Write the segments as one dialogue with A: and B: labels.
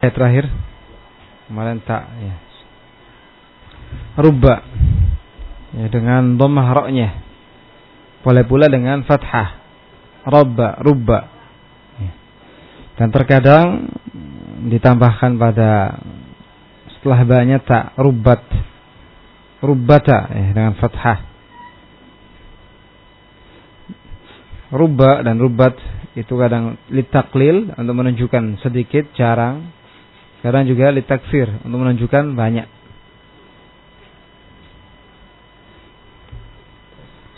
A: Ayat terakhir kemarin tak ya. Rubba ya dengan dhammah ra'nya. Boleh pula dengan fathah. Robba, rubba. Ya. Dan terkadang ditambahkan pada setelah banyak tak rubat. Rubbata ya, dengan fathah. Rubba dan rubat itu kadang litaklil untuk menunjukkan sedikit, jarang. Kadang juga litakfir untuk menunjukkan banyak.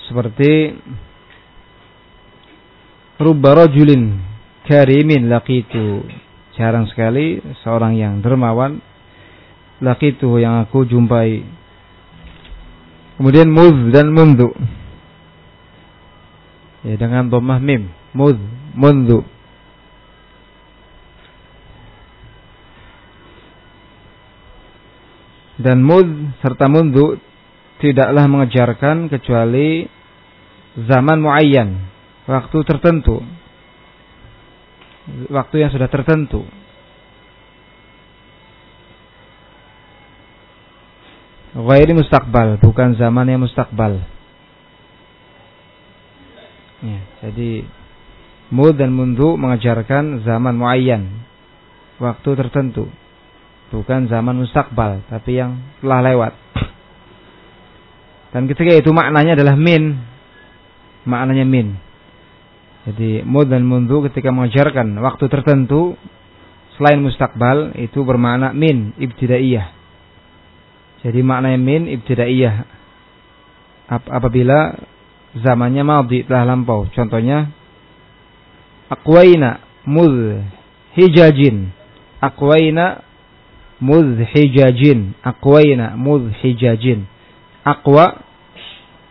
A: Seperti rubba rajulin karimin laqitu. Jarang sekali seorang yang dermawan laqitu yang aku jumpai. Kemudian muz dan mundu. Ya dengan dhammah mim, muz, mundu. Dan mud serta mundu tidaklah mengejarkan kecuali zaman muayyan, waktu tertentu. Waktu yang sudah tertentu. Ghairi mustakbal, bukan zaman yang mustakbal. Ya, jadi mud dan mundu mengajarkan zaman muayyan, waktu tertentu. Bukan zaman mustakbal, tapi yang telah lewat. Dan ketika itu maknanya adalah min. Maknanya min. Jadi mud dan mundu ketika mengajarkan waktu tertentu selain mustakbal itu bermakna min ibtidaiyah. Jadi maknanya min ibtidaiyah. Apabila zamannya madhi telah lampau. Contohnya aqwaina mud hijajin. Aqwaina mud hijajin. Aqwaina mud hijajin. Aqwa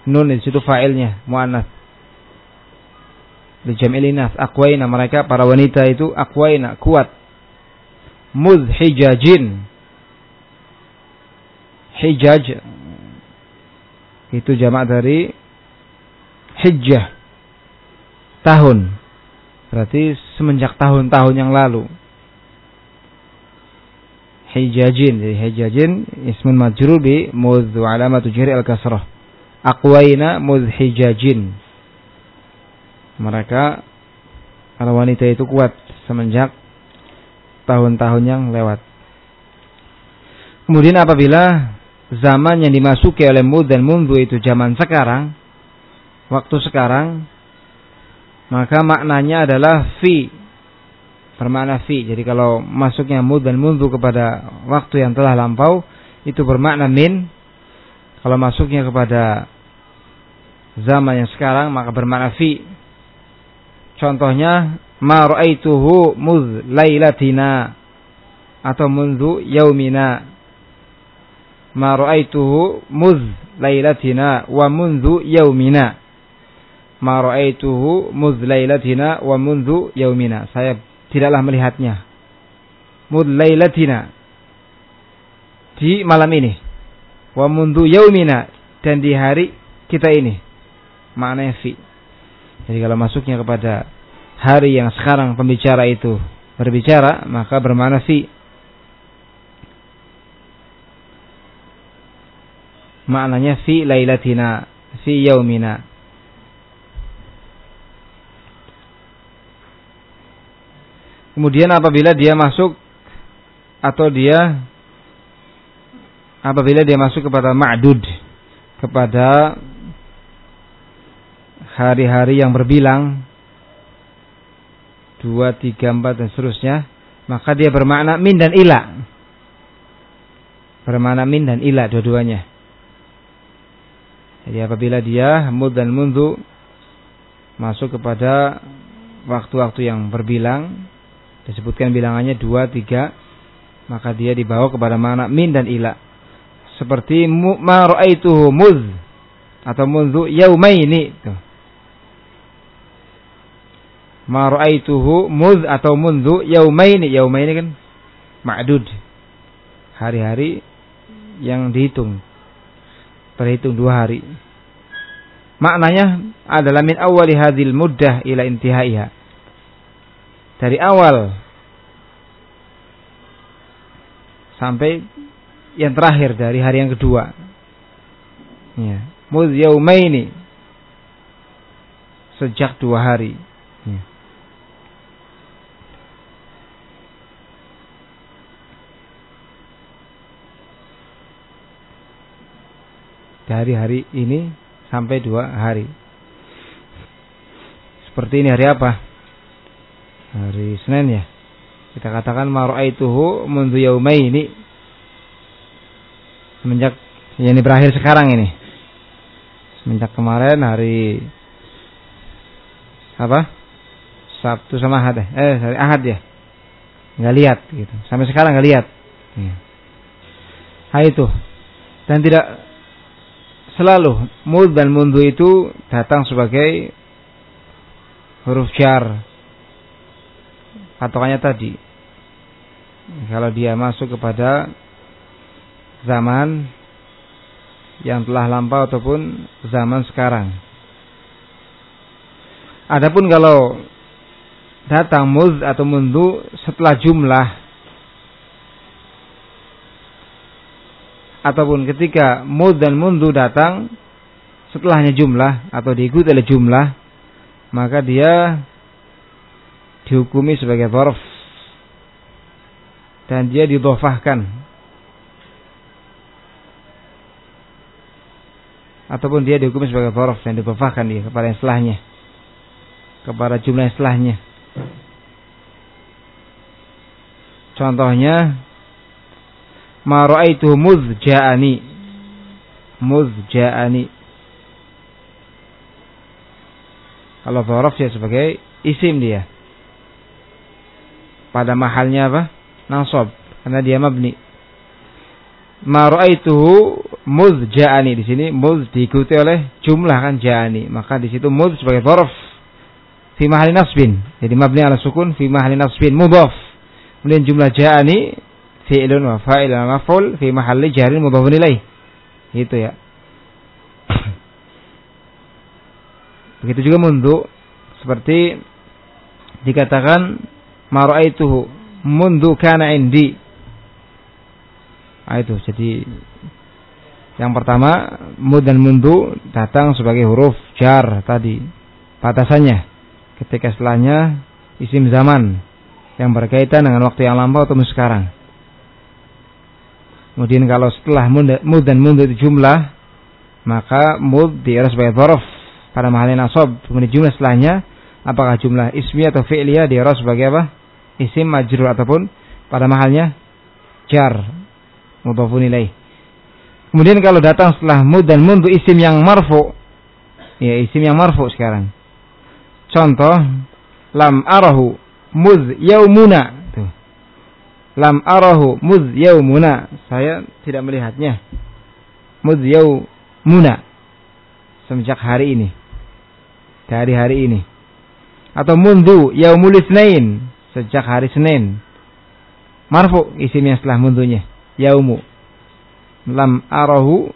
A: nun di situ fa'ilnya muannats. Di jam'il inas aqwaina mereka para wanita itu aqwaina kuat. Mudh hijajin. Hijaj itu jamak dari hijjah tahun. Berarti semenjak tahun-tahun yang lalu. Hijajin. Jadi hijajin ismun majrur bi mudh wa alamatu jari al-kasrah. Aqwaina mudh hijajin. Mereka para wanita itu kuat semenjak tahun-tahun yang lewat. Kemudian apabila zaman yang dimasuki oleh mud dan mundu itu zaman sekarang, waktu sekarang, maka maknanya adalah fi bermakna fi. Jadi kalau masuknya mud dan mundu kepada waktu yang telah lampau itu bermakna min. Kalau masuknya kepada zaman yang sekarang maka bermakna fi. Contohnya ma ra'aituhu muz lailatina atau mundu yaumina. Ma ra'aituhu muz lailatina wa mundu yaumina. Ma ra'aituhu muz lailatina wa mundu yaumina. Saya tidaklah melihatnya. Mudlailatina di malam ini. Wa mundu yaumina dan di hari kita ini. Maknanya fi. Jadi kalau masuknya kepada hari yang sekarang pembicara itu berbicara, maka bermakna fi. Maknanya fi lailatina, fi yaumina. Kemudian apabila dia masuk atau dia apabila dia masuk kepada ma'dud kepada hari-hari yang berbilang dua, tiga, empat dan seterusnya maka dia bermakna min dan ila. Bermakna min dan ila dua-duanya. Jadi apabila dia mud dan mundu masuk kepada waktu-waktu yang berbilang disebutkan bilangannya dua tiga maka dia dibawa kepada mana? Min dan ila. Seperti ma ra'aituhu muz atau mundu yaumaini tuh. Ma muz atau mundu yaumaini yaumaini kan? Ma'dud. Hari-hari yang dihitung. Terhitung dua hari. Maknanya adalah min awali hadil muddah ila intihaiha dari awal sampai yang terakhir dari hari yang kedua. Ya. Mudh yaumaini sejak dua hari. Ya. Dari hari ini sampai dua hari. Seperti ini hari apa? Hari Senin ya. Kita katakan maru'aituhu mundu yaumaini. Semenjak ya ini berakhir sekarang ini. Semenjak kemarin hari apa? Sabtu sama Ahad ya? eh hari Ahad ya. Nggak lihat gitu. Sampai sekarang nggak lihat. Ya. Nah, itu dan tidak selalu mud dan mundu itu datang sebagai huruf jar patokannya tadi kalau dia masuk kepada zaman yang telah lampau ataupun zaman sekarang. Adapun kalau datang muz atau mundu setelah jumlah ataupun ketika muz dan mundu datang setelahnya jumlah atau diikuti oleh jumlah maka dia dihukumi sebagai dhorf. Dan dia didofahkan ataupun dia dihukum sebagai dhorof yang dibafahkan dia kepada yang setelahnya. Kepada jumlah yang setelahnya. Contohnya ma raaitu muzja'ani. Muzja'ani. Kalau dhorof dia sebagai isim dia pada mahalnya apa? Nasab karena dia mabni. Ma raituhu muz ja'ani di sini muz diikuti oleh jumlah kan ja'ani. Maka di situ muz sebagai dhorof fi mahali nasbin. Jadi mabni ala sukun fi mahali nasbin mudhaf. Kemudian jumlah ja'ani fi'lun wa fa'il wa maf'ul fi mahalli jarin mudhafun ilaih itu ya. Begitu juga mundu. Seperti dikatakan ma ra'aituhu mundu kana indi Nah, itu jadi yang pertama mud dan mundu datang sebagai huruf jar tadi batasannya ketika setelahnya isim zaman yang berkaitan dengan waktu yang lampau atau sekarang. Kemudian kalau setelah mud dan mundu itu jumlah maka mud diarah sebagai dhorof pada mahalnya nasab. Kemudian jumlah setelahnya apakah jumlah ismi atau fi'liyah diarah sebagai apa? Isim majrur ataupun pada mahalnya jar mudhafun ilaih. Kemudian kalau datang setelah mud dan mundu isim yang marfu, ya isim yang marfu sekarang. Contoh lam arahu muz yaumuna. Tuh. Lam arahu muz yaumuna. Saya tidak melihatnya. Muz yaumuna. Semenjak hari ini. Dari hari ini. Atau mundu yaumul isnain. Sejak hari Senin. Marfu isim yang setelah mundunya yaumu. Lam arahu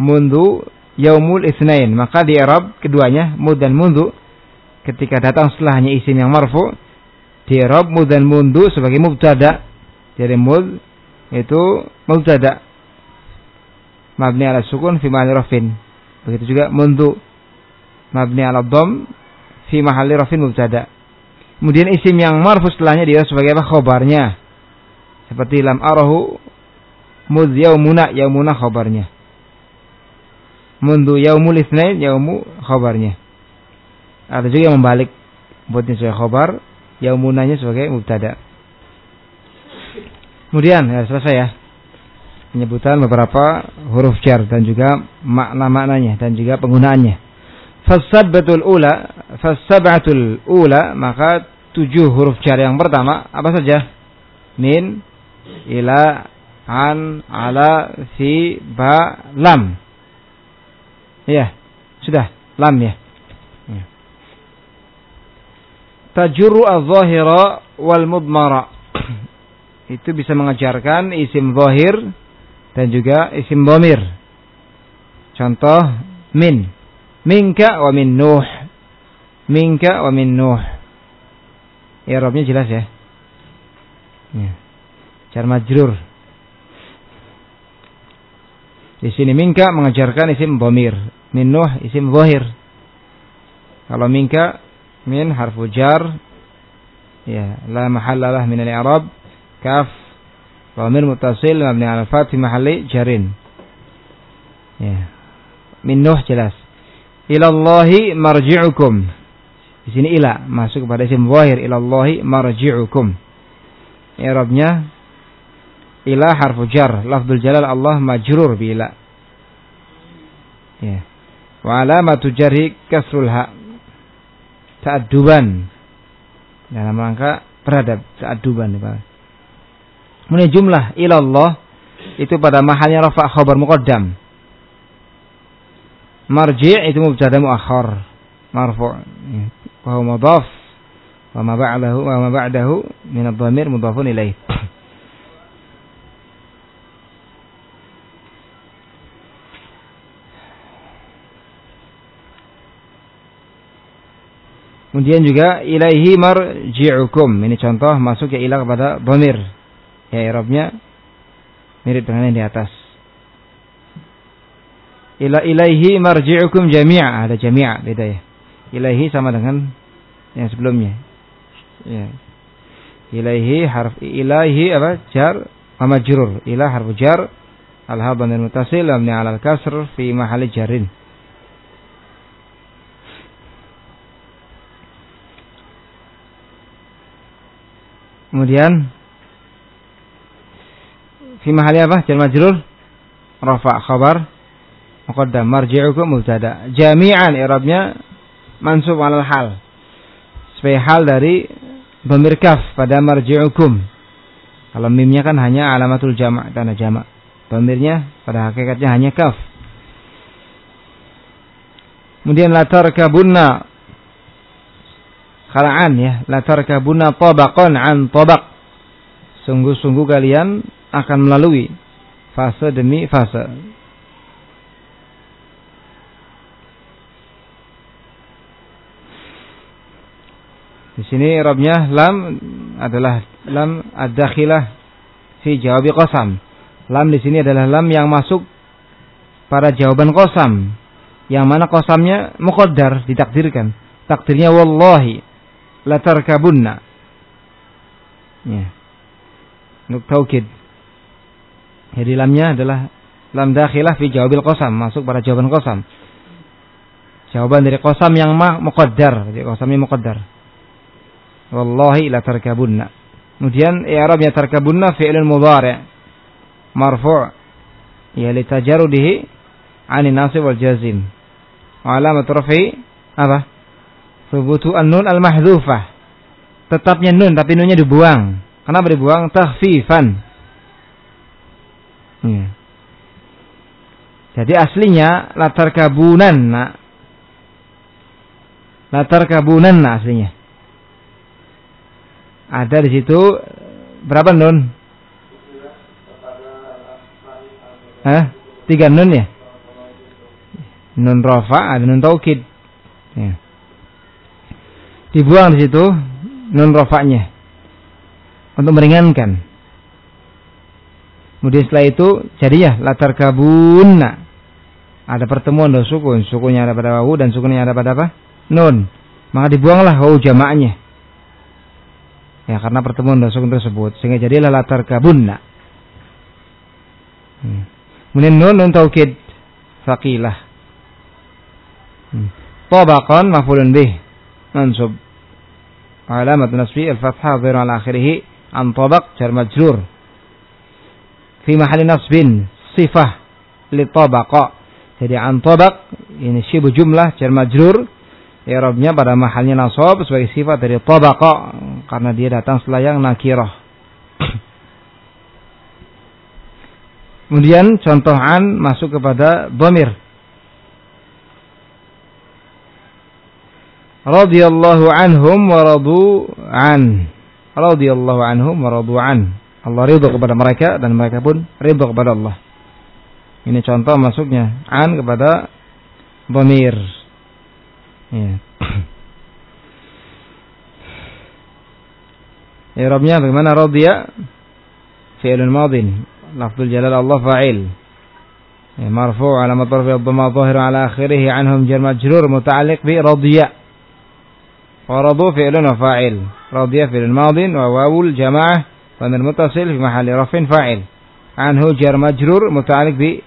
A: mundu yaumul isnain. Maka di Arab keduanya mud dan mundu ketika datang setelahnya isim yang marfu di Arab mud dan mundu sebagai mubtada. Jadi mud itu mubtada. Mabni ala sukun fi mahalli rafin. Begitu juga mundu. Mabni ala dom fi mahalli rafin mubtada kemudian isim yang marfu setelahnya dia sebagai apa? Khobarnya. Seperti lam arahu muz yaumuna yaumuna khabarnya mundu yaumul isnain yaumu khabarnya ada juga yang membalik buatnya sebagai khabar yaumunanya sebagai mubtada. Kemudian ya selesai ya. Penyebutan beberapa huruf jar dan juga makna-maknanya dan juga penggunaannya. Fasabatul ula fasabatul ula maka tujuh huruf jar yang pertama apa saja? Min ila an ala fi ba lam. Ya sudah lam ya, ya. tajuru al-zahira wal mudmara. Itu bisa mengajarkan isim zahir dan juga isim dhamir. Contoh min. Minka wa min nuh. Minka wa min nuh ya jelas ya, ya. jar majrur Di sini minka mengajarkan isim bomir. Min Nuh isim zahir. Kalau minka min harfu jar ya la mahallalah min al-i'rab kaf dhamir muttasil mabni 'ala al-fath fi mahalli jarin. Ya. Min Nuh jelas. Ilallahi marji'ukum. Di sini ila masuk kepada isim zahir ilallahi marji'ukum. I'rabnya ila harfu jar lafzul jalal Allah majrur bi ila ya wa alamatu jarhi kasrul ha ta'adduban dalam rangka beradab ta'adduban Kemudian jumlah ilallah itu pada mahalnya rafa khabar muqaddam. Marji' itu mubtada muakhar marfu' ya. Wa huwa mudhaf wa ma ba'dahu wa ma ba'dahu min ilaih. Kemudian juga ilaihi marji'ukum. Ini contoh masuk ya ilah kepada dhamir. Ya i'rabnya mirip dengan yang di atas. Ila ilaihi marji'ukum jami'a. Ada jami'a beda ya. Ilaihi sama dengan yang sebelumnya. Ya. Ilaihi harf ilaihi apa? Jar wa majrur. Ilah harfu jar. Al-ha dhamir mutasil mabni 'ala al-kasr fi mahalli jarin. Kemudian fi mahali apa? Jar majrur rafa khabar muqaddam marji'ukum mubtada. Jami'an i'rabnya mansub 'alal hal. Sebagai hal dari dhamir kaf pada marji'ukum. Kalau mimnya kan hanya alamatul jama' karena jama'. Dhamirnya pada hakikatnya hanya kaf. Kemudian latar kabunna khala'an ya la tarkabuna tabaqan an tabaq sungguh-sungguh kalian akan melalui fase demi fase Di sini robnya lam adalah lam ad-dakhilah fi jawabi qasam. Lam di sini adalah lam yang masuk pada jawaban qasam. Yang mana qasamnya muqaddar ditakdirkan. Takdirnya wallahi latarkabunna. Ya. Untuk taukid. Jadi lamnya adalah lam dakhilah fi jawabil qasam, masuk pada jawaban qasam. Jawaban dari qasam yang ma muqaddar, jadi qasamnya muqaddar. Wallahi latarkabunna. Kemudian i'rabnya tarkabunna fi'lun mudhari' marfu' ya litajarudihi 'ani nasib wal jazim. Wa alamat rafi apa? Subutu an-nun al-mahdhufah. Tetapnya nun tapi nunnya dibuang. Kenapa dibuang? Takhfifan. Ya. Jadi aslinya latar kabunan. Latar kabunan aslinya. Ada di situ berapa nun? Hah? Tiga nun ya? Nun rofa, ada nun taukid. Ya dibuang di situ nun rofaknya untuk meringankan. Kemudian setelah itu jadi ya latar kabuna. Ada pertemuan dua sukun, sukunnya ada pada wawu dan sukunnya ada pada apa? Nun. Maka dibuanglah wawu jamaknya ya karena pertemuan dosa tersebut sehingga jadilah latar kabunna. Hmm. kemudian nun nun taukid faqilah hmm. tabaqan mafulun bih. Mansub. Alamat nasbi al-fathah ghairu ala akhirih an tabaq jar majrur. Fi mahali nasbin sifah li tabaqa. Jadi an tabaq ini syibu jumlah jar majrur. Ya Irobnya pada mahalnya nasab sebagai sifat dari tabaqa karena dia datang setelah yang nakirah kemudian contoh an masuk kepada dhamir radhiyallahu anhum wa radu an. Radhiyallahu anhum wa radu an. Allah ridho kepada mereka dan mereka pun ridho kepada Allah. Ini contoh masuknya an kepada dhamir. Ya. I'rabnya bagaimana radhiya? Fi'lun madin. Lafzul jalal Allah fa'il. Ya, marfu alamat rafi dhamma dhahir ala akhirih anhum jar majrur muta'alliq bi radiya. Wa radu fi'lun fa'il. Radiya fi'lun madin wa wawul jama'ah muttasil fi mahalli rafin fa'il. Anhu jar majrur muta'alliq bi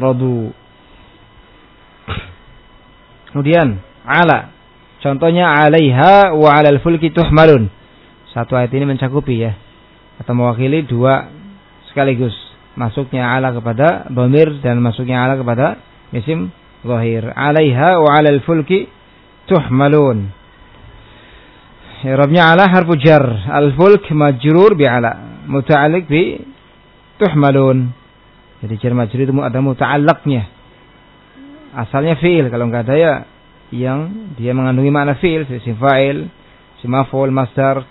A: radu. Kemudian ala. Contohnya alaiha wa alal fulki tuhmalun. Satu ayat ini mencakupi ya. Atau mewakili dua sekaligus masuknya ala kepada domir dan masuknya ala kepada isim zahir. Alaiha wa alal fulki tuhmalun. Irabnya ala harfu jar. Al-fulk majrur bi ala. Muta'alik bi tuhmalun. Jadi jar majrur itu ada muta'allaknya. Asalnya fi'il. Kalau enggak ada ya yang dia mengandungi makna fi'il. Isim fa'il. Isim maf'ul, masdar.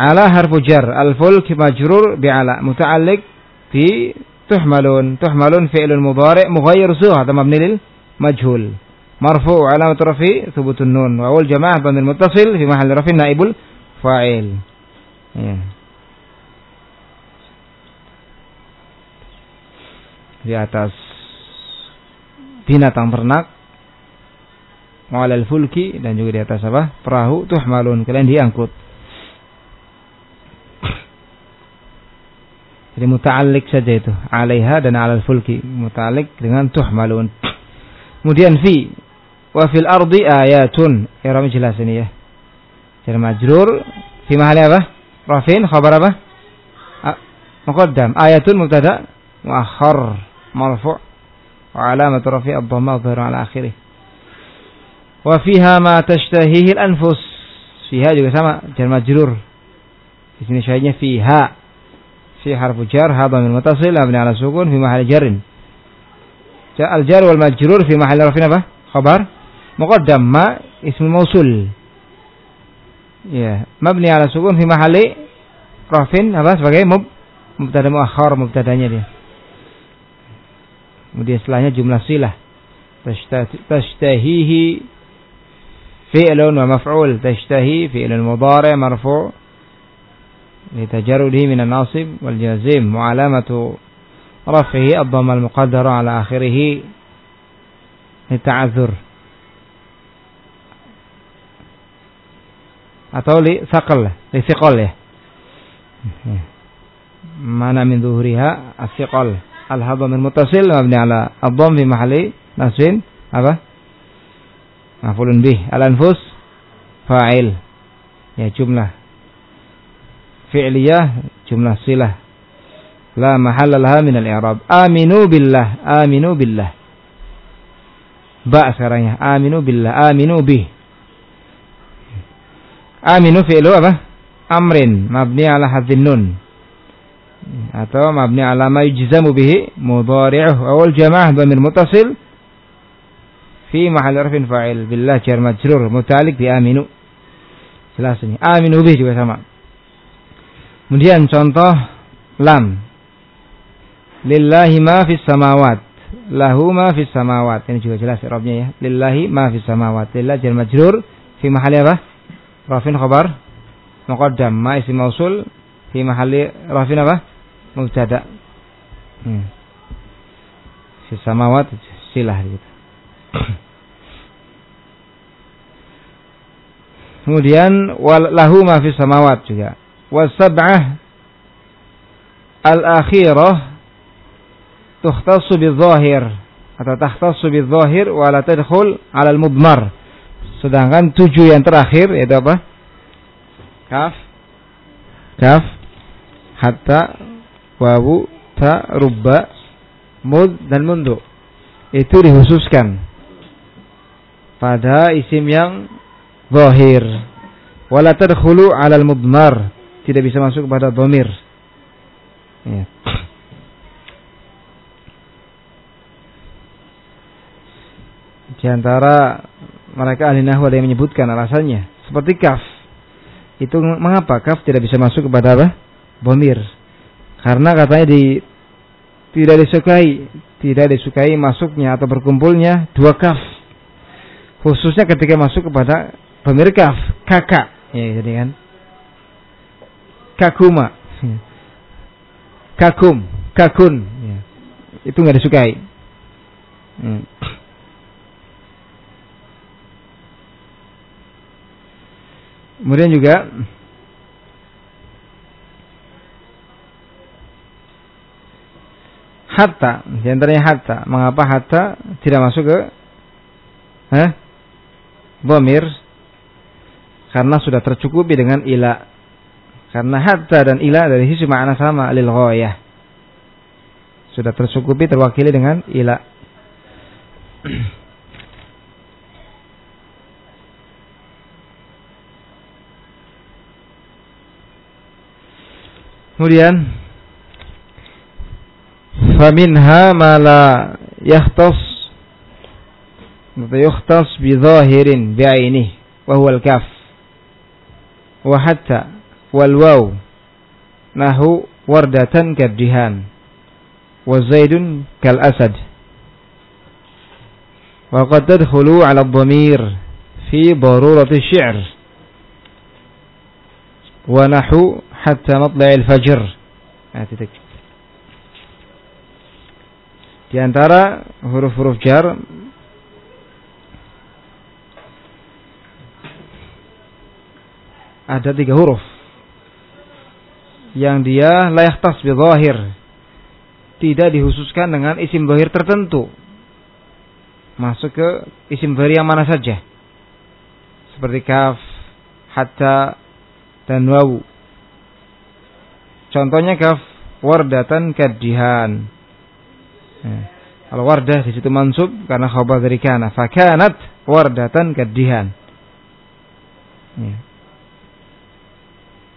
A: Ala harfu jar. Al-fulk majrur bi'ala. Muta'alliq fi tuhmalun. Tuhmalun fi'lun mudhari' mughayyir. Atau mabni lil majhul. Marfu' alamat rafi thubutun nun. Wa awal jama'ah bandil muttasil fi mahalli rafi naibul fa'il. Ya. Di atas binatang ternak Walal fulki dan juga di atas apa? Perahu tuhmalun. Kalian diangkut. Jadi muta'allik saja itu. Alaiha dan alal fulki. Muta'allik dengan tuhmalun. Kemudian fi. Wa fil ardi ayatun. Iram jelas ini ya. Jadi majrur. Fi mahali apa? Rafin. Khabar apa? Muqaddam. Ayatun mubtada. Muakhar. Marfu' Wa alamat rafi' ad-dhamma ala akhirih. Wa fiha ma tashtahihi al-anfus. Fiha juga sama. Jadi majrur. Di sini syahidnya fiha. في حرف جر هذا من متصل مبني على سكون في محل جر الجر والمجرور في محل رفع apa خبر مقدم ما اسم الموصول ya mabni ala sukun fi mahalli rafin apa sebagai mub mubtada muakhar mubtadanya dia kemudian setelahnya jumlah silah tashtahihi fi'lun wa maf'ul tashtahi fi'lun mudhari' marfu' لتجرده من الناصب والجازم وعلامة رفعه الضم المقدر على آخره للتعذر أو لثقل لثقله معنى من ظهورها الثقل الهضم المتصل مبني على الضم في محل نصب apa? Maful bih. Al-anfus fa'il. Ya fi'liyah jumlah silah. La mahalla laha min al-i'rab. Aminu billah aminu billah. Ba sekarang ya aminu billah aminu bi aminu fi'lu apa? Amrin mabni ala hadzin nun. Atau mabni ala ma yujzamu bihi mudhari'uh awal jamaah dhamir mutasil fi mahal rafin fa'il. Billah jar majrur mutalik bi aminu. Jelas ini. Aminu bi juga sama Kemudian contoh lam. Lillahi ma fis samawat. Lahu ma fis samawat. Ini juga jelas Arabnya ya. Lillahi ma fis samawat. Lillah jar majrur fi mahali apa? Rafin khabar muqaddam ma isim mausul fi mahali rafin apa? Mubtada. Hmm. Fis samawat silah gitu. Kemudian lahu ma fis samawat juga والسبعة الأخيرة تختص بالظاهر atau takhtassu bidzahir wa la tadkhul 'ala al-mudmar. Sedangkan tujuh yang terakhir yaitu apa? Kaf, kaf, hatta, wawu, ta, rubba, mud dan mundu. Itu dikhususkan pada isim yang zahir. Wala tadkhulu 'ala al-mudmar tidak bisa masuk kepada domir. Ya. Di antara mereka ahli nahwu ada yang menyebutkan alasannya seperti kaf. Itu mengapa kaf tidak bisa masuk kepada apa? Bomir. Karena katanya di tidak disukai, tidak disukai masuknya atau berkumpulnya dua kaf. Khususnya ketika masuk kepada bomir kaf, kakak. Ya, jadi kan kakuma, kakum, kakun. Ya. itu nggak disukai. Hmm. Kemudian juga hatta, di antaranya hatta. Mengapa hatta tidak masuk ke eh, bomir? Karena sudah tercukupi dengan ila. Karena hatta dan ila dari sisi makna sama lil. Sudah tercukupi terwakili dengan ila. Kemudian faminha ma la yahtas yukhtas bi zahirin bi ainihi wa al-kaf wa hatta wal waw nahu wardatan kadihan wa zaidun kal asad wa qad tadkhulu ala dhamir fi darurati syi'r wa nahu hatta matla'il fajr. Nah, titik. Di antara huruf-huruf jar ada tiga huruf yang dia layak tas zahir tidak dikhususkan dengan isim zahir tertentu masuk ke isim zahir yang mana saja seperti kaf hatta dan wawu Contohnya kaf wardatan kadihan. Ya. Kalau wardah di situ mansub karena khabar dari kana. Fakanat wardatan kadihan. Ya.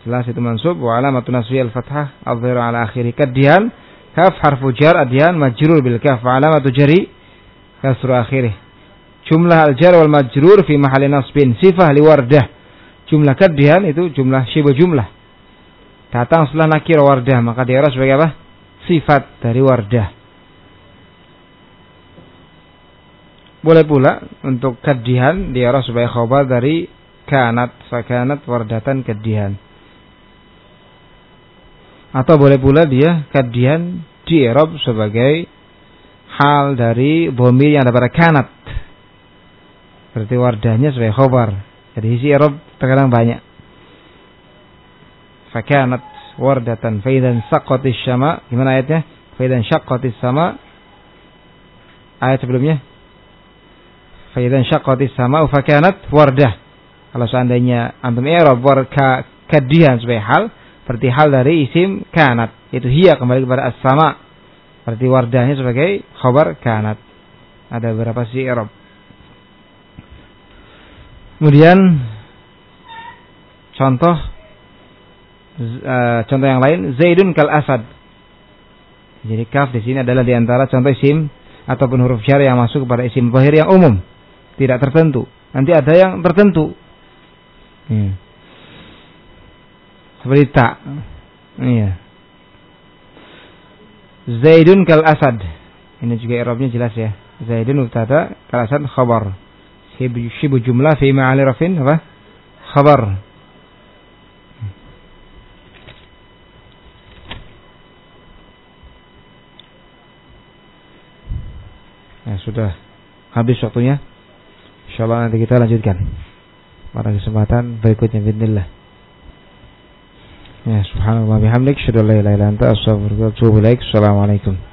A: Jelas itu mansub wa alamatu nasbi al-fathah adhhiru ala akhiri kadihan. Kaf harfu jar adihan majrur bil kaf wa alamatu jari kasru akhirih. Jumlah al-jar wal majrur fi mahalli nasbin sifah li wardah. Jumlah kadihan itu jumlah syibu jumlah datang setelah nakir wardah maka dia sebagai apa? Sifat dari wardah. Boleh pula untuk kedihan dia sebagai khobar dari kanat fakanat wardatan kedihan. Atau boleh pula dia kedihan di Arab sebagai hal dari bomir yang ada pada kanat. Berarti wardahnya sebagai khobar. Jadi isi Arab terkadang banyak. Fakanat wardatan faidan saqatis sama gimana ayatnya? Faidan syaqqatis sama ayat sebelumnya? Faidan syaqqatis sama fakanat wardah. Kalau seandainya antum i'rab warka kadihan sebagai hal berarti hal dari isim kanat itu hiya kembali kepada as-sama berarti wardahnya sebagai khabar kanat ada beberapa si i'rab kemudian contoh uh, contoh yang lain Zaidun kal asad. Jadi kaf di sini adalah di antara contoh isim ataupun huruf jar yang masuk kepada isim zahir yang umum, tidak tertentu. Nanti ada yang tertentu. Hmm. Seperti tak. Iya. Zaidun kal asad. Ini juga i'rabnya jelas ya. Zaidun mubtada kal asad khabar. Shibu jumlah fi ma'ali rafin apa? Khabar. Ya, sudah habis waktunya. Insyaallah nanti kita lanjutkan pada kesempatan berikutnya bismillah. Ya, subhanallah bihamdik, syada la ilaha illa anta astaghfiruka wa atubu ilaik. Assalamualaikum.